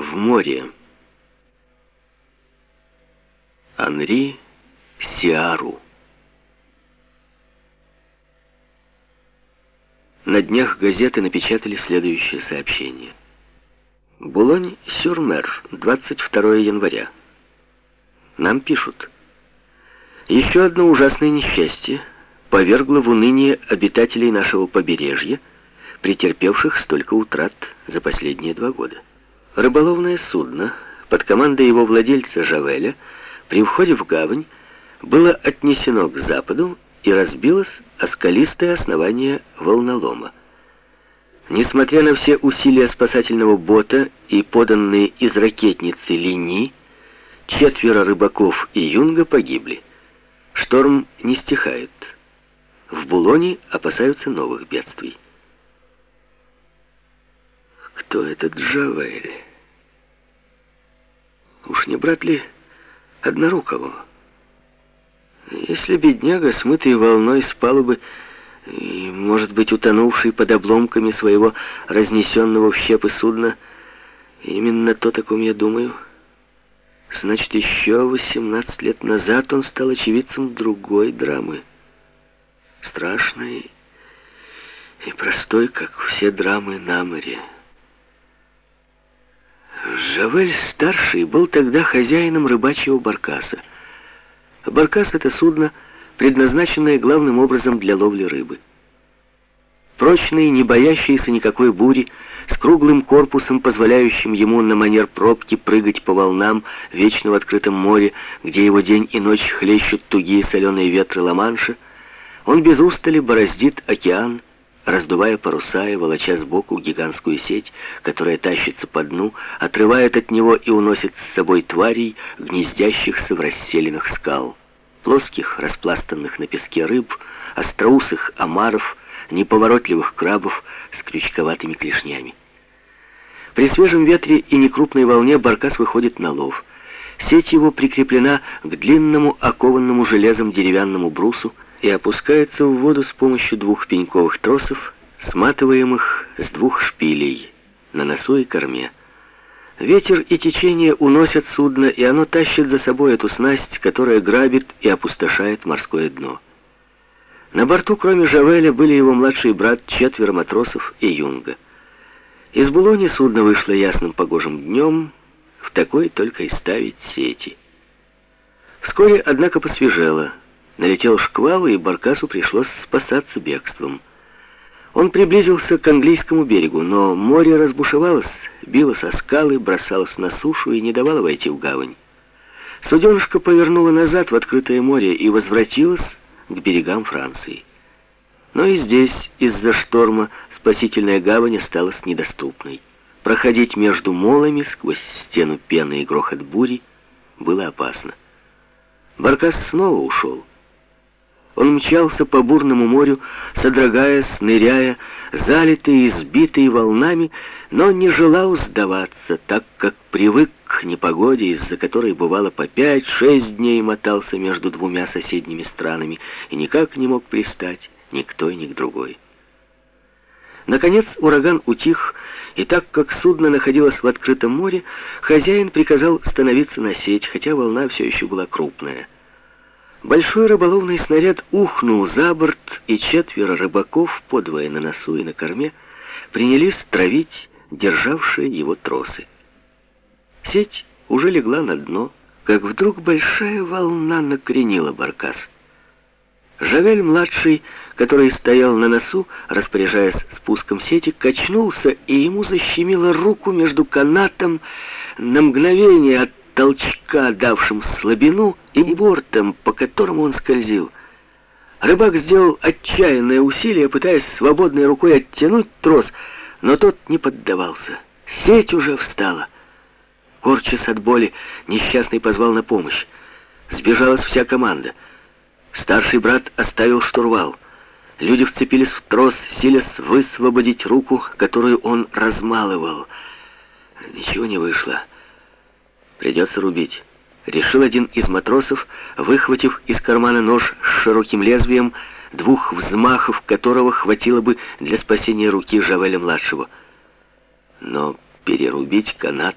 в море. Анри Сиару. На днях газеты напечатали следующее сообщение. Булонь-Сюрмер, 22 января. Нам пишут. Еще одно ужасное несчастье повергло в уныние обитателей нашего побережья, претерпевших столько утрат за последние два года. Рыболовное судно под командой его владельца Жавеля при входе в гавань было отнесено к западу и разбилось о скалистое основание волнолома. Несмотря на все усилия спасательного бота и поданные из ракетницы линии, четверо рыбаков и юнга погибли. Шторм не стихает. В Булоне опасаются новых бедствий. Кто этот Джавель? Уж не брат ли Однорукого? Если бедняга, смытый волной с палубы, и, может быть, утонувший под обломками своего разнесенного в щепы судна, именно то, о ком я думаю, значит, еще 18 лет назад он стал очевидцем другой драмы. Страшной и простой, как все драмы на море. Жавель-старший был тогда хозяином рыбачьего баркаса. Баркас — это судно, предназначенное главным образом для ловли рыбы. Прочный, не боящийся никакой бури, с круглым корпусом, позволяющим ему на манер пробки прыгать по волнам вечно в открытом море, где его день и ночь хлещут тугие соленые ветры Ла-Манша, он без устали бороздит океан, раздувая паруса и волоча сбоку гигантскую сеть, которая тащится по дну, отрывает от него и уносит с собой тварей, гнездящихся в расселенных скал. Плоских, распластанных на песке рыб, остроусых омаров, неповоротливых крабов с крючковатыми клешнями. При свежем ветре и некрупной волне баркас выходит на лов. Сеть его прикреплена к длинному окованному железом деревянному брусу, и опускается в воду с помощью двух пеньковых тросов, сматываемых с двух шпилей на носу и корме. Ветер и течение уносят судно, и оно тащит за собой эту снасть, которая грабит и опустошает морское дно. На борту, кроме Жавеля, были его младший брат, четверо матросов и юнга. Из Булони судно вышло ясным погожим днем, в такой только и ставить сети. Вскоре, однако, посвежело — Налетел шквал, и Баркасу пришлось спасаться бегством. Он приблизился к английскому берегу, но море разбушевалось, билось о скалы, бросалось на сушу и не давало войти в гавань. Суденышко повернуло назад в открытое море и возвратилось к берегам Франции. Но и здесь, из-за шторма, спасительная гавань осталась недоступной. Проходить между молами сквозь стену пены и грохот бури было опасно. Баркас снова ушел. Он мчался по бурному морю, содрогаясь, ныряя, залитый и сбитый волнами, но не желал сдаваться, так как привык к непогоде, из-за которой бывало по пять-шесть дней мотался между двумя соседними странами и никак не мог пристать ни к той, ни к другой. Наконец ураган утих, и так как судно находилось в открытом море, хозяин приказал становиться на сеть, хотя волна все еще была крупная. Большой рыболовный снаряд ухнул за борт, и четверо рыбаков, подвое на носу и на корме, принялись травить державшие его тросы. Сеть уже легла на дно, как вдруг большая волна накренила баркас. Жавель-младший, который стоял на носу, распоряжаясь спуском сети, качнулся, и ему защемило руку между канатом на мгновение от толчка, давшим слабину, и бортом, по которому он скользил. Рыбак сделал отчаянное усилие, пытаясь свободной рукой оттянуть трос, но тот не поддавался. Сеть уже встала. Корчась от боли, несчастный позвал на помощь. Сбежалась вся команда. Старший брат оставил штурвал. Люди вцепились в трос, силясь высвободить руку, которую он размалывал. Ничего не вышло. Придется рубить. Решил один из матросов, выхватив из кармана нож с широким лезвием, двух взмахов которого хватило бы для спасения руки Жавеля-младшего. Но перерубить канат